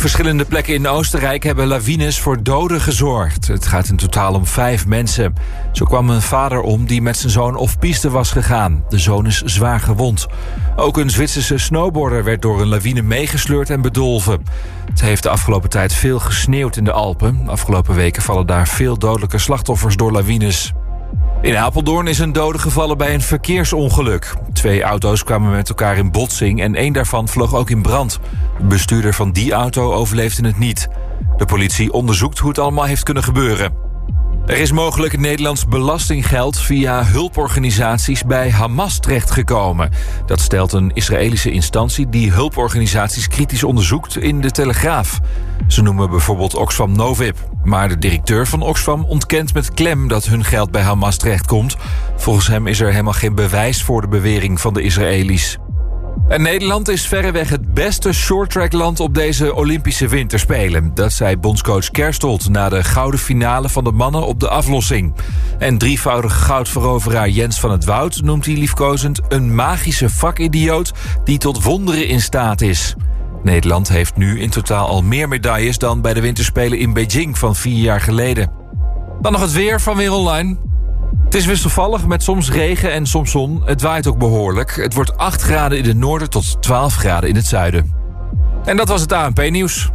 verschillende plekken in Oostenrijk hebben lawines voor doden gezorgd. Het gaat in totaal om vijf mensen. Zo kwam een vader om die met zijn zoon op piste was gegaan. De zoon is zwaar gewond. Ook een Zwitserse snowboarder werd door een lawine meegesleurd en bedolven. Het heeft de afgelopen tijd veel gesneeuwd in de Alpen. Afgelopen weken vallen daar veel dodelijke slachtoffers door lawines. In Apeldoorn is een dode gevallen bij een verkeersongeluk. Twee auto's kwamen met elkaar in botsing en één daarvan vloog ook in brand. De bestuurder van die auto overleefde het niet. De politie onderzoekt hoe het allemaal heeft kunnen gebeuren. Er is mogelijk Nederlands belastinggeld via hulporganisaties bij Hamas terechtgekomen. Dat stelt een Israëlische instantie die hulporganisaties kritisch onderzoekt in de Telegraaf. Ze noemen bijvoorbeeld Oxfam Novib. Maar de directeur van Oxfam ontkent met klem dat hun geld bij Hamas terechtkomt. Volgens hem is er helemaal geen bewijs voor de bewering van de Israëli's. En Nederland is verreweg het beste shorttrackland op deze Olympische Winterspelen. Dat zei bondscoach Kerstold na de gouden finale van de mannen op de aflossing. En drievoudige goudveroveraar Jens van het Woud noemt hij liefkozend... een magische vakidioot die tot wonderen in staat is. Nederland heeft nu in totaal al meer medailles dan bij de Winterspelen in Beijing van vier jaar geleden. Dan nog het weer van Weer Online. Het is wisselvallig met soms regen en soms zon. Het waait ook behoorlijk. Het wordt 8 graden in het noorden tot 12 graden in het zuiden. En dat was het ANP-nieuws.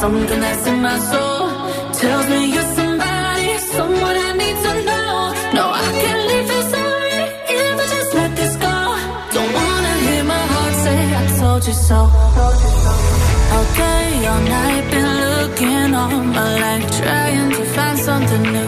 Something that's in my soul tells me you're somebody, someone I need to know. No, I can't leave this sorry if I just let this go. Don't wanna hear my heart say I told you so. All day, all night, been looking all my life, trying to find something new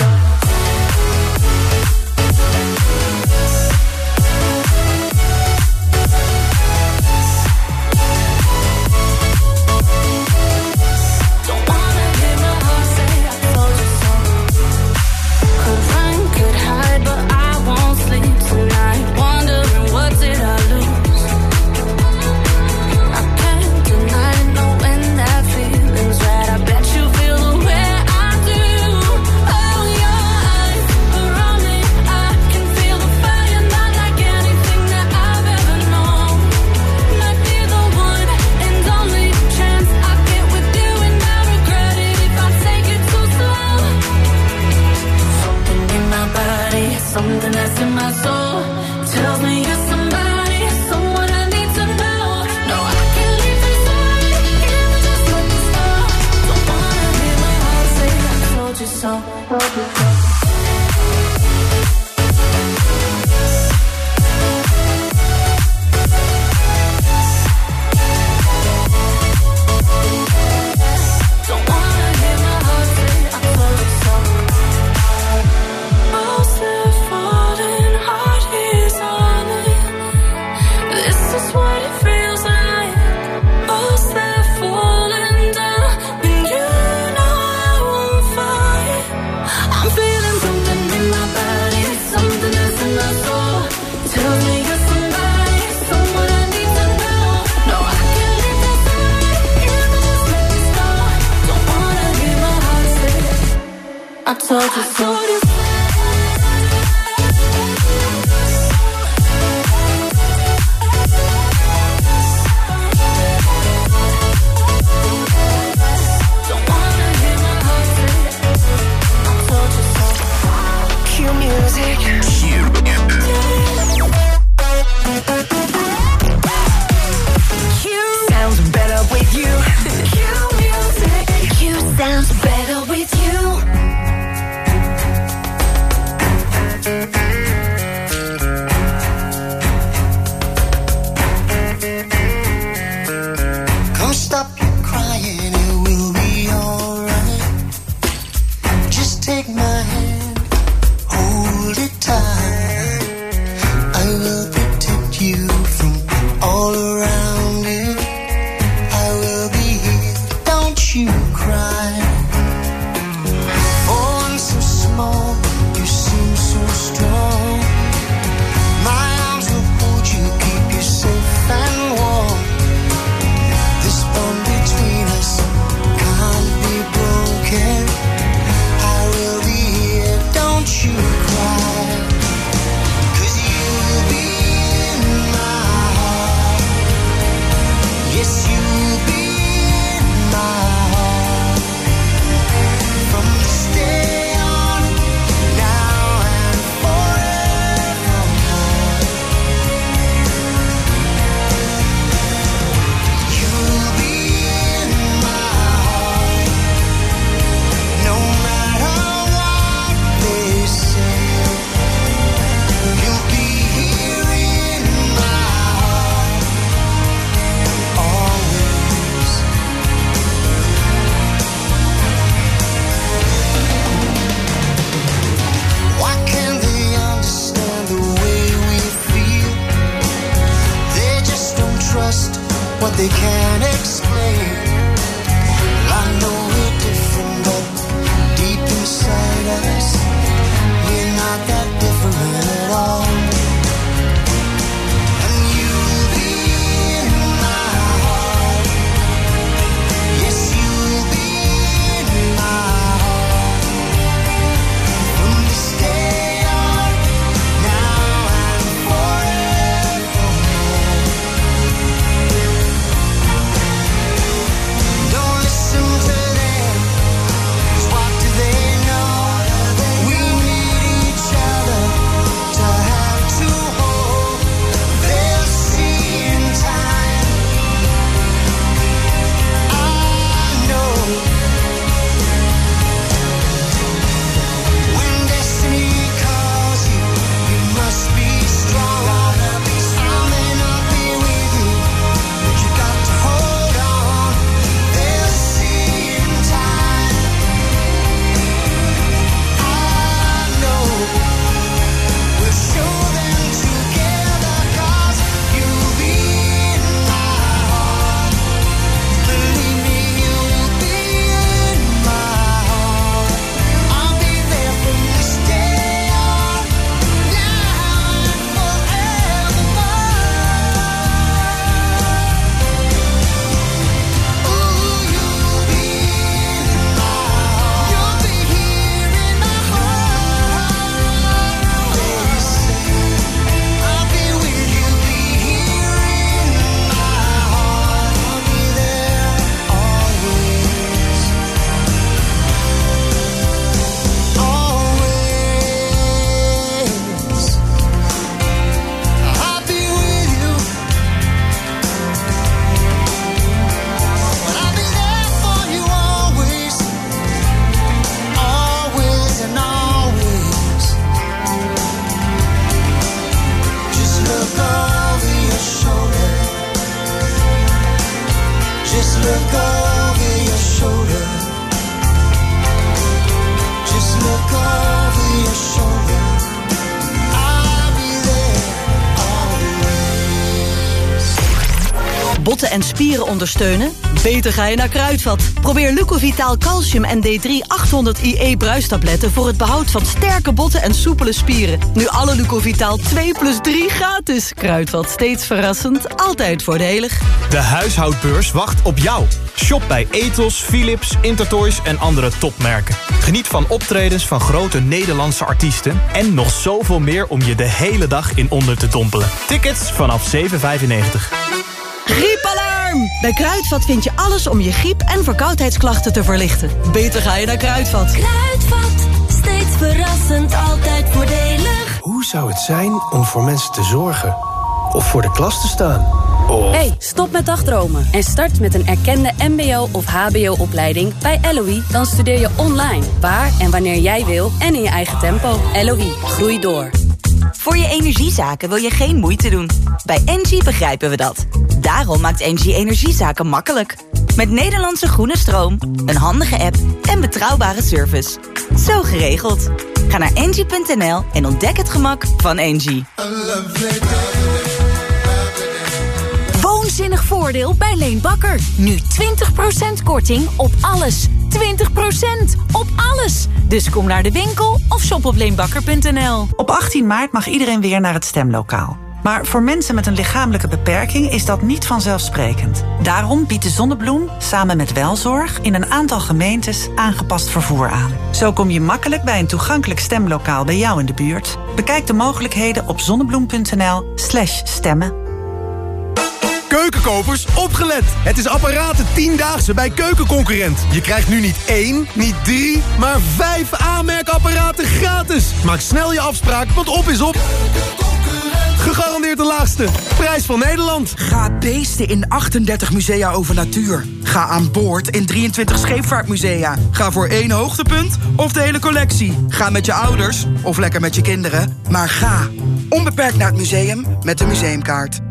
botten en spieren ondersteunen? Beter ga je naar Kruidvat. Probeer Lucovitaal Calcium en D3 800 IE bruistabletten... voor het behoud van sterke botten en soepele spieren. Nu alle Lucovitaal 2 plus 3 gratis. Kruidvat, steeds verrassend, altijd voordelig. De huishoudbeurs wacht op jou. Shop bij Ethos, Philips, Intertoys en andere topmerken. Geniet van optredens van grote Nederlandse artiesten... en nog zoveel meer om je de hele dag in onder te dompelen. Tickets vanaf 7,95. Griepalarm! Bij Kruidvat vind je alles om je griep- en verkoudheidsklachten te verlichten. Beter ga je naar Kruidvat. Kruidvat, steeds verrassend, altijd voordelig. Hoe zou het zijn om voor mensen te zorgen? Of voor de klas te staan? Of... Hey, stop met dagdromen en start met een erkende mbo- of hbo-opleiding bij LOE. Dan studeer je online, waar en wanneer jij wil en in je eigen tempo. LOE, groei door. Voor je energiezaken wil je geen moeite doen. Bij Engie begrijpen we dat. Daarom maakt Engie energiezaken makkelijk. Met Nederlandse groene stroom, een handige app en betrouwbare service. Zo geregeld. Ga naar engie.nl en ontdek het gemak van Engie. Woonzinnig voordeel bij Leen Bakker. Nu 20% korting op alles. 20% op alles. Dus kom naar de winkel of shop op leenbakker.nl. Op 18 maart mag iedereen weer naar het stemlokaal. Maar voor mensen met een lichamelijke beperking is dat niet vanzelfsprekend. Daarom biedt de Zonnebloem samen met Welzorg in een aantal gemeentes aangepast vervoer aan. Zo kom je makkelijk bij een toegankelijk stemlokaal bij jou in de buurt. Bekijk de mogelijkheden op zonnebloem.nl/slash stemmen. Keukenkopers, opgelet! Het is apparaten 10-daagse bij Keukenconcurrent. Je krijgt nu niet één, niet drie, maar vijf aanmerkapparaten gratis. Maak snel je afspraak, want op is op. Gegarandeerd de laagste. Prijs van Nederland. Ga beesten in 38 musea over natuur. Ga aan boord in 23 scheepvaartmusea. Ga voor één hoogtepunt of de hele collectie. Ga met je ouders of lekker met je kinderen. Maar ga onbeperkt naar het museum met de museumkaart.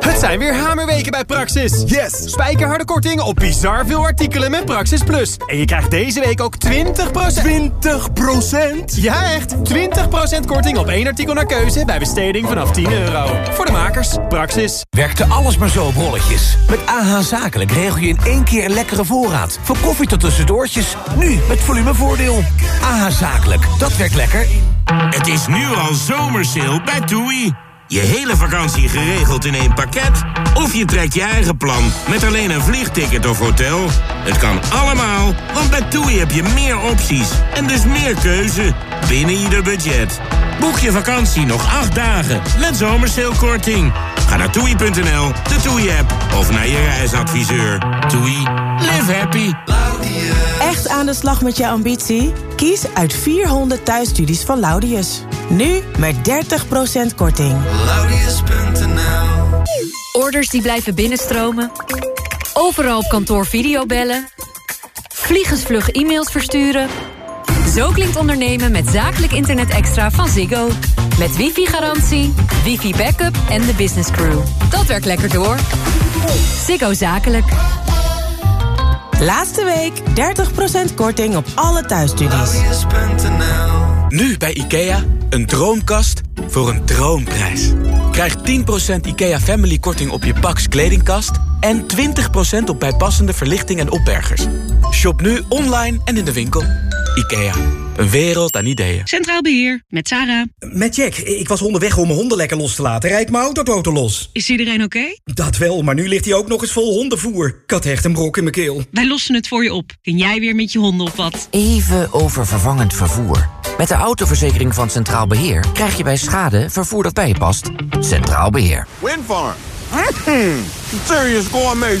Het zijn weer hamerweken bij Praxis. Yes! Spijkerharde korting op bizar veel artikelen met Praxis Plus. En je krijgt deze week ook 20%... 20%? Ja, echt! 20% korting op één artikel naar keuze bij besteding vanaf 10 euro. Voor de makers, Praxis. Werkte alles maar zo op rolletjes. Met AH Zakelijk regel je in één keer een lekkere voorraad. Van koffie tot tussendoortjes. Nu met volumevoordeel. AH Zakelijk, dat werkt lekker. Het is nu al zomersale bij TUI. Je hele vakantie geregeld in één pakket? Of je trekt je eigen plan met alleen een vliegticket of hotel? Het kan allemaal, want bij TUI heb je meer opties en dus meer keuze binnen ieder budget. Boek je vakantie nog acht dagen met zomersalekorting. Ga naar toei.nl, de TUI-app of naar je reisadviseur. TUI, live happy. Echt aan de slag met je ambitie? Kies uit 400 thuisstudies van Laudius. Nu met 30% korting. Laudius.nl Orders die blijven binnenstromen. Overal op kantoor videobellen. Vliegensvlug e-mails versturen. Zo klinkt ondernemen met zakelijk internet extra van Ziggo. Met wifi-garantie, wifi-backup en de business crew. Dat werkt lekker door. Ziggo Zakelijk. Laatste week 30% korting op alle thuisstudies. Nu bij IKEA, een droomkast voor een droomprijs. Krijg 10% IKEA Family korting op je Pax kledingkast... en 20% op bijpassende verlichting en opbergers. Shop nu online en in de winkel. IKEA, een wereld aan ideeën. Centraal Beheer, met Sarah. Met Jack. Ik was onderweg om mijn honden lekker los te laten. Rijd mijn autoboten los. Is iedereen oké? Dat wel, maar nu ligt hij ook nog eens vol hondenvoer. Ik had echt een brok in mijn keel. Wij lossen het voor je op. Kun jij weer met je honden op wat? Even over vervangend vervoer. Met de autoverzekering van Centraal Beheer krijg je bij schade vervoer dat bij je past. Centraal Beheer. Windfarm. Mm, serious gourmet.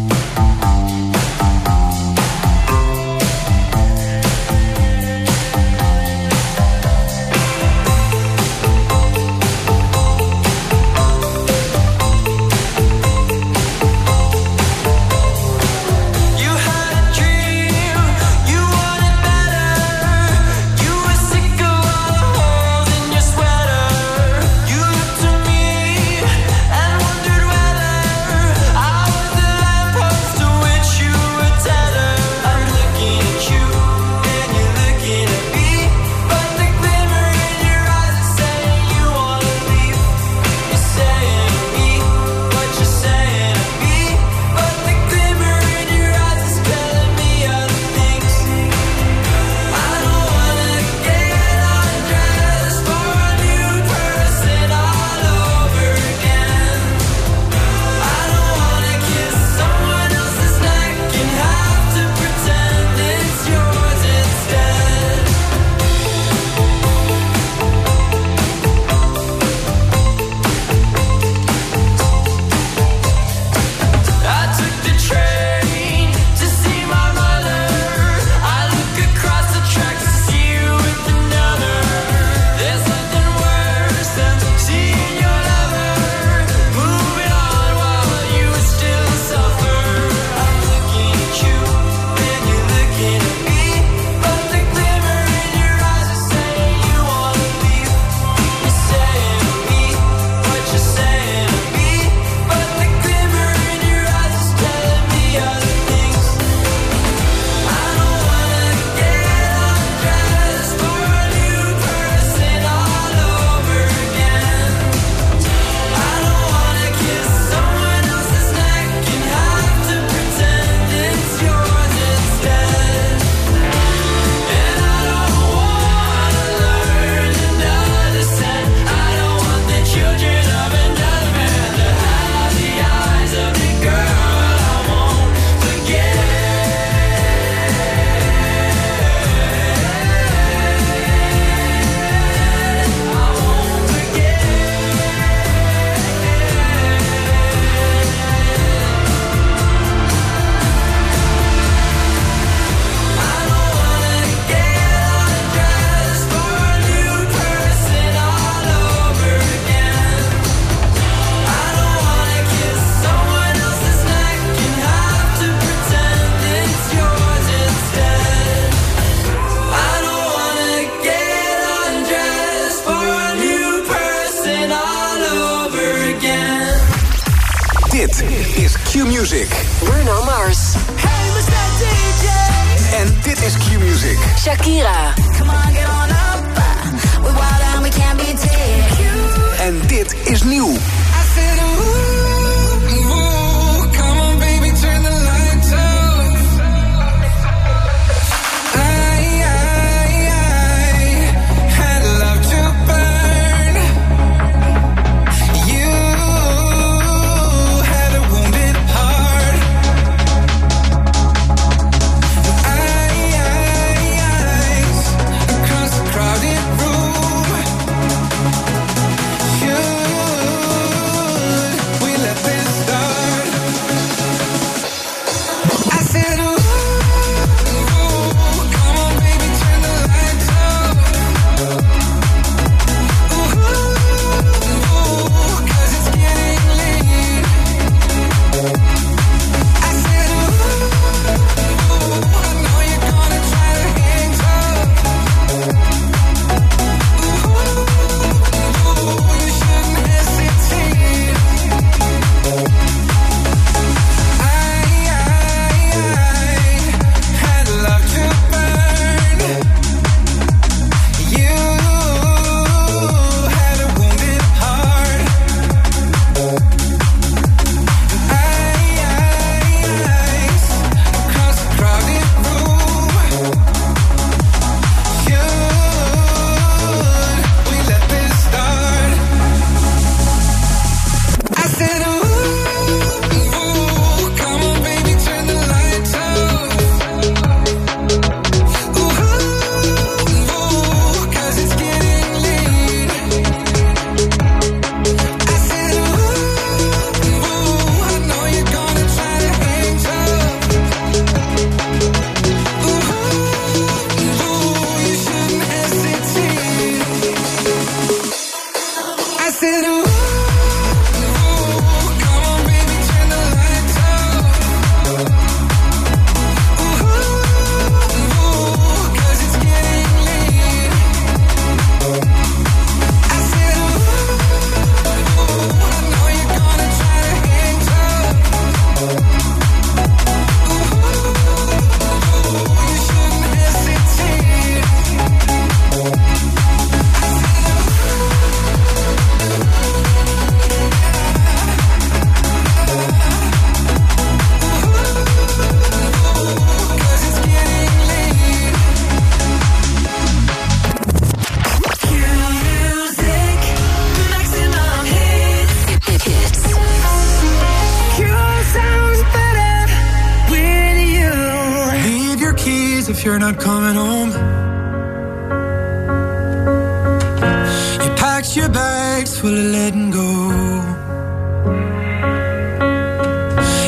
Full of letting go.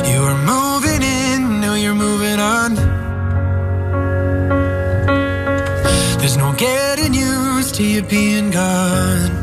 You were moving in, now you're moving on. There's no getting used to you being gone.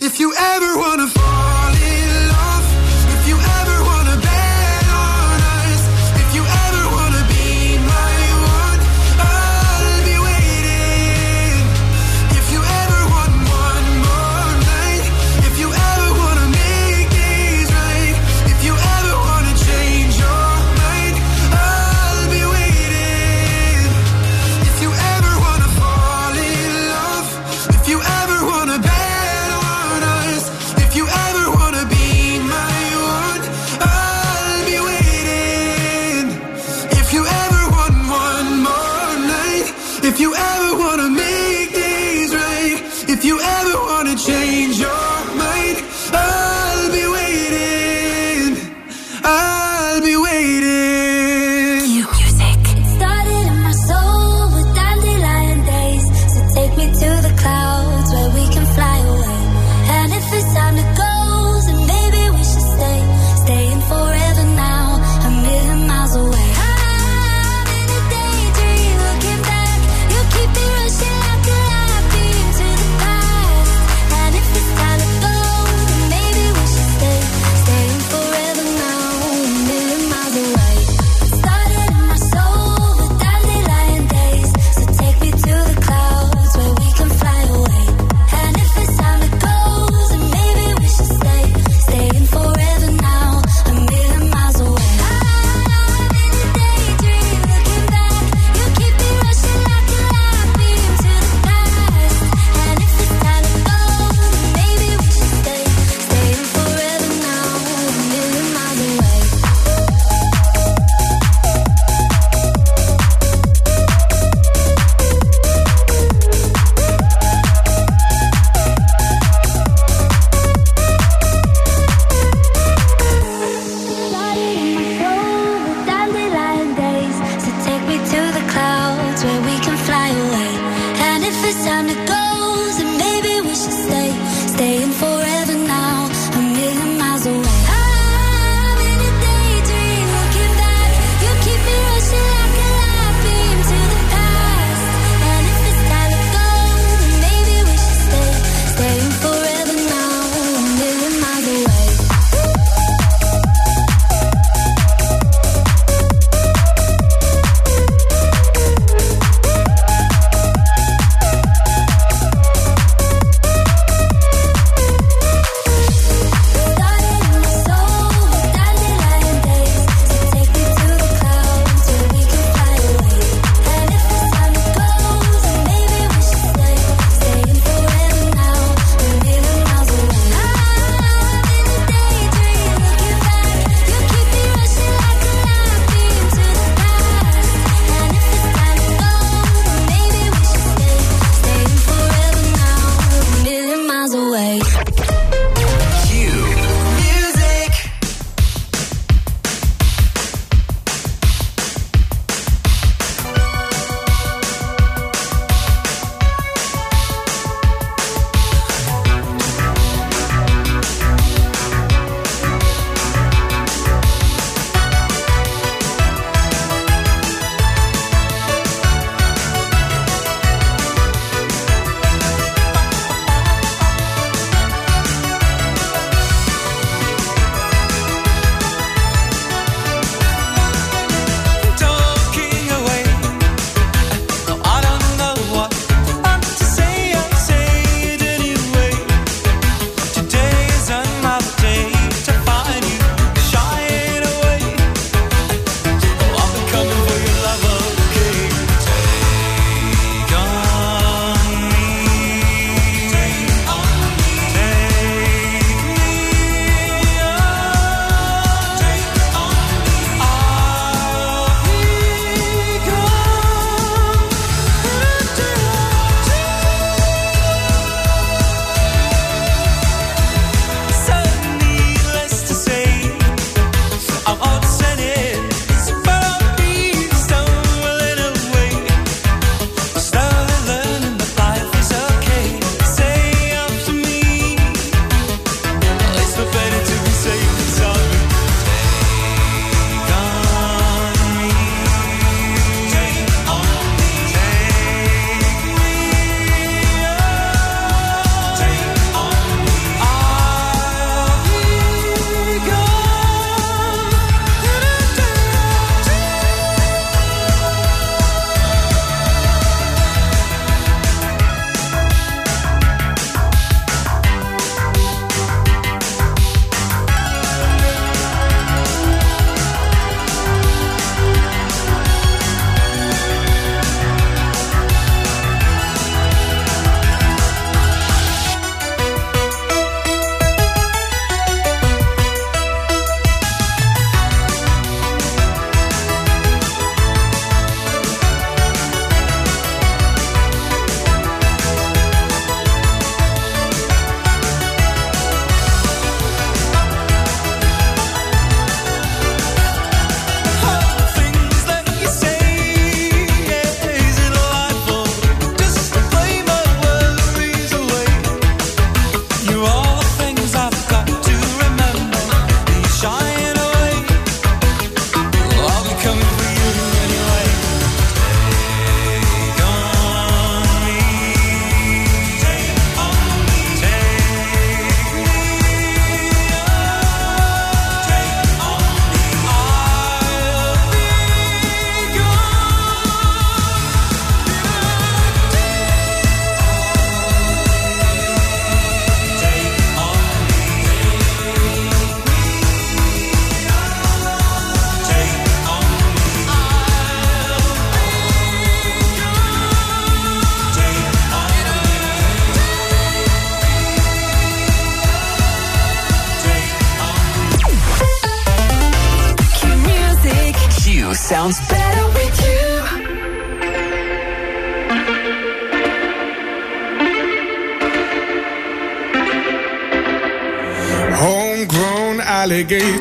If you ever wanna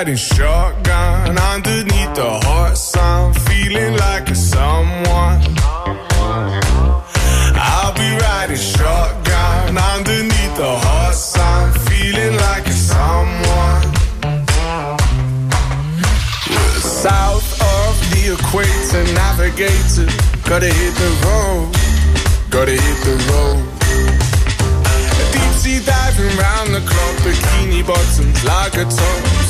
Riding shotgun underneath the hot sun, feeling like a someone. I'll be riding shotgun underneath the hot sun, feeling like a someone. South of the equator, navigator, gotta hit the road, gotta hit the road. Deep sea diving round the clock, bikini bottoms, lager tops.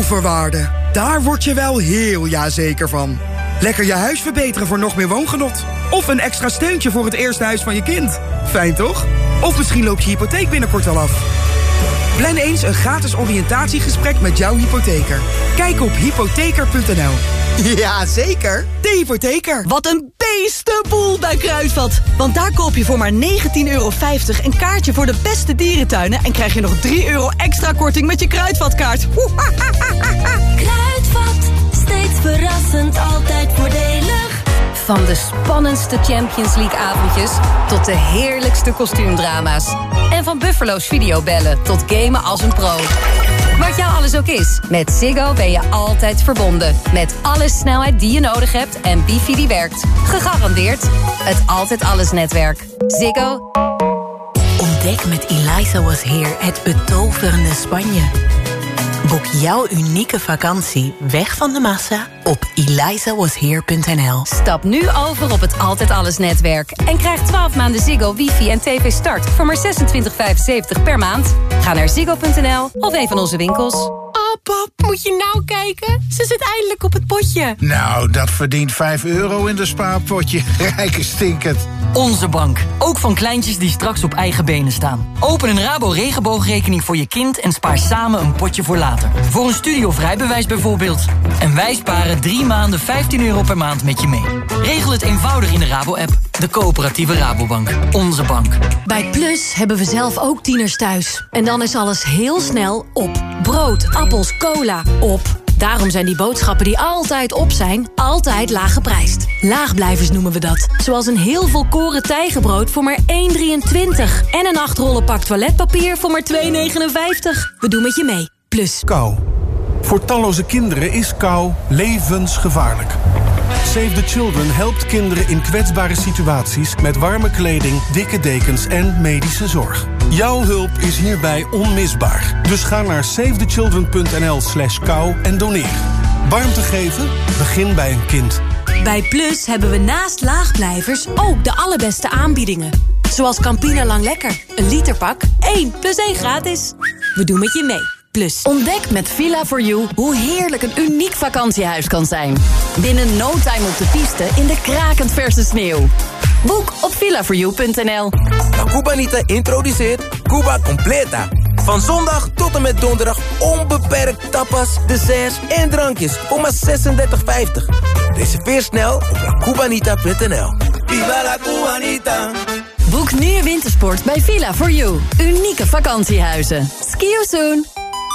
Overwaarde. Daar word je wel heel jazeker van. Lekker je huis verbeteren voor nog meer woongenot. Of een extra steuntje voor het eerste huis van je kind. Fijn toch? Of misschien loopt je hypotheek binnenkort al af. Plan eens een gratis oriëntatiegesprek met jouw hypotheker. Kijk op hypotheker.nl. Ja, zeker. De hypotheker. Wat een beestenboel bij Kruidvat. Want daar koop je voor maar 19,50 euro een kaartje voor de beste dierentuinen... en krijg je nog 3 euro extra korting met je Kruidvatkaart. Kruidvat, steeds verrassend, altijd voordelig. Van de spannendste Champions League avondjes tot de heerlijkste kostuumdrama's. En van Buffalo's videobellen tot gamen als een pro. Wat jou alles ook is, met Ziggo ben je altijd verbonden. Met alle snelheid die je nodig hebt en wifi die werkt. Gegarandeerd het Altijd Alles netwerk. Ziggo. Ontdek met Eliza Was Here het betoverende Spanje. Boek jouw unieke vakantie weg van de massa op elizawasheer.nl. Stap nu over op het Altijd Alles netwerk. En krijg 12 maanden Ziggo, wifi en tv start voor maar 26,75 per maand. Ga naar ziggo.nl of een van onze winkels. Oh, pap, moet je nou kijken? Ze zit eindelijk op het potje. Nou, dat verdient 5 euro in de spaarpotje. Rijke stinkend. Onze bank. Ook van kleintjes die straks op eigen benen staan. Open een Rabo regenboogrekening voor je kind en spaar samen een potje voor later. Voor een studie of bijvoorbeeld. En wij sparen drie maanden 15 euro per maand met je mee. Regel het eenvoudig in de Rabo-app. De coöperatieve Rabobank. Onze bank. Bij Plus hebben we zelf ook tieners thuis. En dan is alles heel snel op. Brood, appels, cola, op. Daarom zijn die boodschappen die altijd op zijn, altijd laag geprijsd. Laagblijvers noemen we dat. Zoals een heel volkoren tijgenbrood voor maar 1,23. En een 8 rollen pak toiletpapier voor maar 2,59. We doen met je mee. Plus. Kou. Voor talloze kinderen is kou levensgevaarlijk. Save the Children helpt kinderen in kwetsbare situaties... met warme kleding, dikke dekens en medische zorg. Jouw hulp is hierbij onmisbaar. Dus ga naar savethechildren.nl slash kou en doneer. Warmte geven? Begin bij een kind. Bij Plus hebben we naast laagblijvers ook de allerbeste aanbiedingen. Zoals Campina Lang Lekker. Een literpak, 1 plus 1 gratis. We doen met je mee. Plus. Ontdek met villa for you hoe heerlijk een uniek vakantiehuis kan zijn. Binnen no time op de piste in de krakend verse sneeuw. Boek op villaforyou.nl. La Cubanita introduceert Cuba Completa. Van zondag tot en met donderdag onbeperkt tapas, desserts en drankjes voor maar 36,50. Reserveer snel op lacubanita.nl. Viva la Cubanita! Boek nu je wintersport bij Villa for you. Unieke vakantiehuizen. Ski you soon.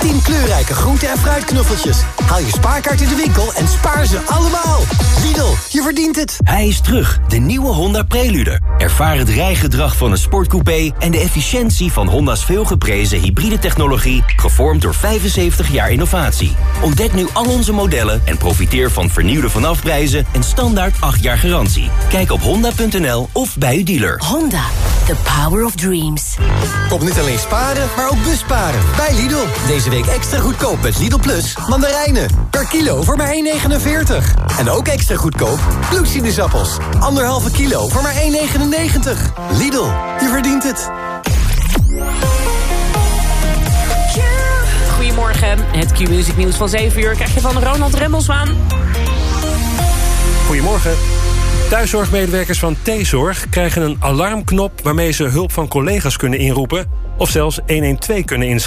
10 kleurrijke groente- en fruitknuffeltjes. Haal je spaarkaart in de winkel en spaar ze allemaal. Lidl, je verdient het. Hij is terug, de nieuwe Honda Prelude. Ervaar het rijgedrag van een sportcoupé... en de efficiëntie van Honda's veelgeprezen hybride technologie... gevormd door 75 jaar innovatie. Ontdek nu al onze modellen en profiteer van vernieuwde vanafprijzen... en standaard 8 jaar garantie. Kijk op honda.nl of bij uw dealer. Honda, the power of dreams. Kom niet alleen sparen, maar ook busparen. Bij Lidl. Deze week extra goedkoop met Lidl Plus. Mandarijnen. Per kilo voor maar 1,49. En ook extra goedkoop bloedsinusappels. Anderhalve kilo voor maar 1,99. Lidl, je verdient het. Goedemorgen, het Q-Music nieuws van 7 uur krijg je van Ronald Remmelswaan. Goedemorgen. Thuiszorgmedewerkers van T-Zorg krijgen een alarmknop... waarmee ze hulp van collega's kunnen inroepen... of zelfs 112 kunnen inschakelen.